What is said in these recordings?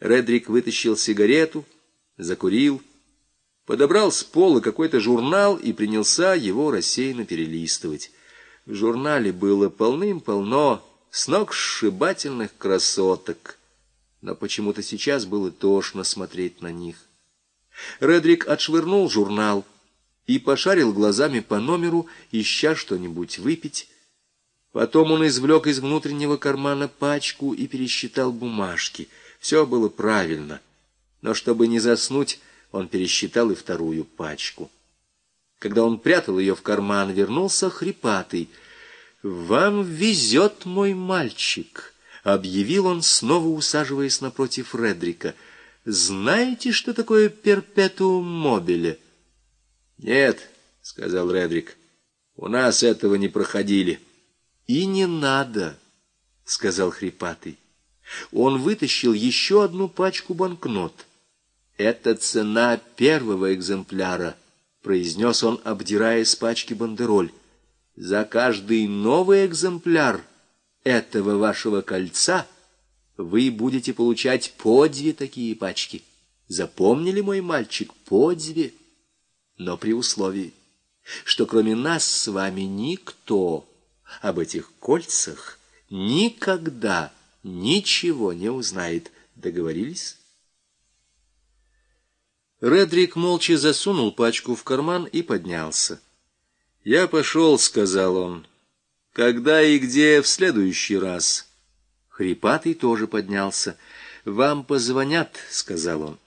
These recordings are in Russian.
Редрик вытащил сигарету, закурил, подобрал с пола какой-то журнал и принялся его рассеянно перелистывать. В журнале было полным-полно сногсшибательных красоток, но почему-то сейчас было тошно смотреть на них. Редрик отшвырнул журнал и пошарил глазами по номеру, ища что-нибудь выпить. Потом он извлек из внутреннего кармана пачку и пересчитал бумажки. Все было правильно, но чтобы не заснуть, он пересчитал и вторую пачку. Когда он прятал ее в карман, вернулся хрипатый. «Вам везет, мой мальчик», — объявил он, снова усаживаясь напротив Редрика. «Знаете, что такое перпетуум мобиле?» «Нет», — сказал Редрик, — «у нас этого не проходили». «И не надо», — сказал хрипатый. Он вытащил еще одну пачку банкнот. «Это цена первого экземпляра», — произнес он, обдирая с пачки бандероль. «За каждый новый экземпляр этого вашего кольца вы будете получать по две такие пачки. Запомнили, мой мальчик, по две, но при условии, что кроме нас с вами никто об этих кольцах никогда ничего не узнает. Договорились?» Редрик молча засунул пачку в карман и поднялся. «Я пошел», — сказал он. «Когда и где в следующий раз?» Хрипатый тоже поднялся. «Вам позвонят», — сказал он.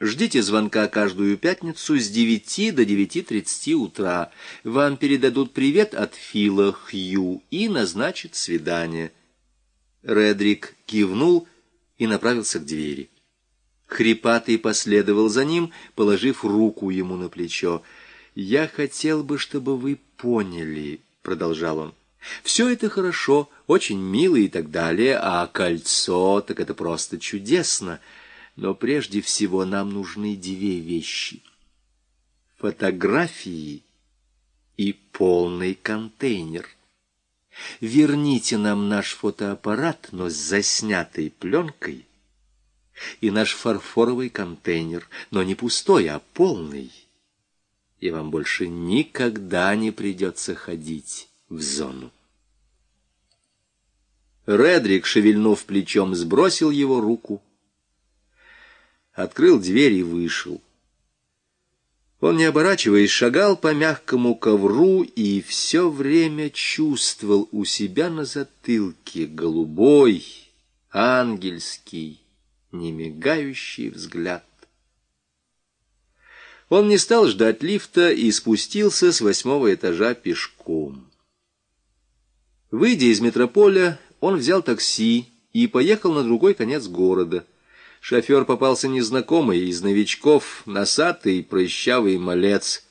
«Ждите звонка каждую пятницу с девяти до девяти тридцати утра. Вам передадут привет от Фила Хью и назначат свидание». Редрик кивнул и направился к двери. Хрипатый последовал за ним, положив руку ему на плечо. «Я хотел бы, чтобы вы поняли», — продолжал он. «Все это хорошо, очень мило и так далее, а кольцо, так это просто чудесно. Но прежде всего нам нужны две вещи. Фотографии и полный контейнер. Верните нам наш фотоаппарат, но с заснятой пленкой» и наш фарфоровый контейнер, но не пустой, а полный. И вам больше никогда не придется ходить в зону. Редрик, шевельнув плечом, сбросил его руку, открыл дверь и вышел. Он, не оборачиваясь, шагал по мягкому ковру и все время чувствовал у себя на затылке голубой, ангельский, немигающий взгляд. Он не стал ждать лифта и спустился с восьмого этажа пешком. Выйдя из метрополя, он взял такси и поехал на другой конец города. Шофер попался незнакомый, из новичков, носатый, прыщавый малец.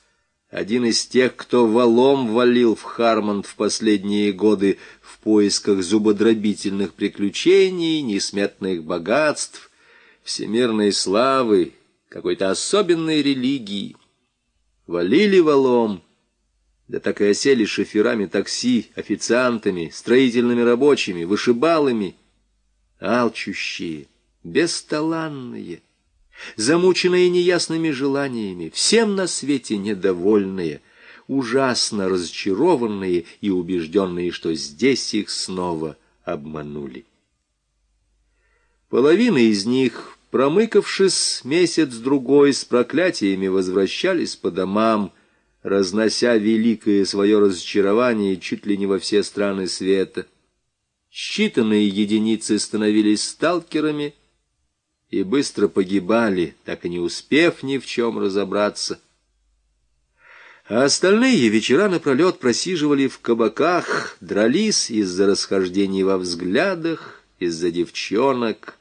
Один из тех, кто валом валил в Хармонд в последние годы в поисках зубодробительных приключений, несметных богатств, всемирной славы, какой-то особенной религии. Валили валом, да так и осели шоферами такси, официантами, строительными рабочими, вышибалами, алчущие, бесталанные, замученные неясными желаниями, всем на свете недовольные, ужасно разочарованные и убежденные, что здесь их снова обманули. Половина из них Промыкавшись месяц-другой, с проклятиями возвращались по домам, разнося великое свое разочарование чуть ли не во все страны света. Считанные единицы становились сталкерами и быстро погибали, так и не успев ни в чем разобраться. А остальные вечера напролет просиживали в кабаках, дрались из-за расхождений во взглядах, из-за девчонок,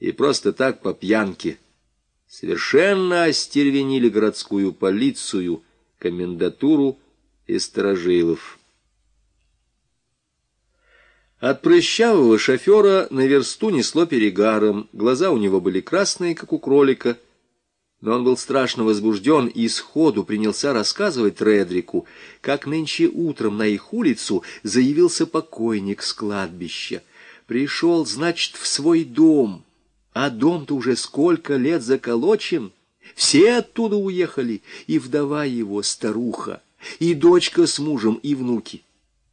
и просто так по пьянке совершенно остервенили городскую полицию, комендатуру и сторожилов. От прыщавого шофера на версту несло перегаром, глаза у него были красные, как у кролика, но он был страшно возбужден и сходу принялся рассказывать Редрику, как нынче утром на их улицу заявился покойник с кладбища. Пришел, значит, в свой дом — А дом-то уже сколько лет заколочен. Все оттуда уехали, и вдова его, старуха, и дочка с мужем, и внуки.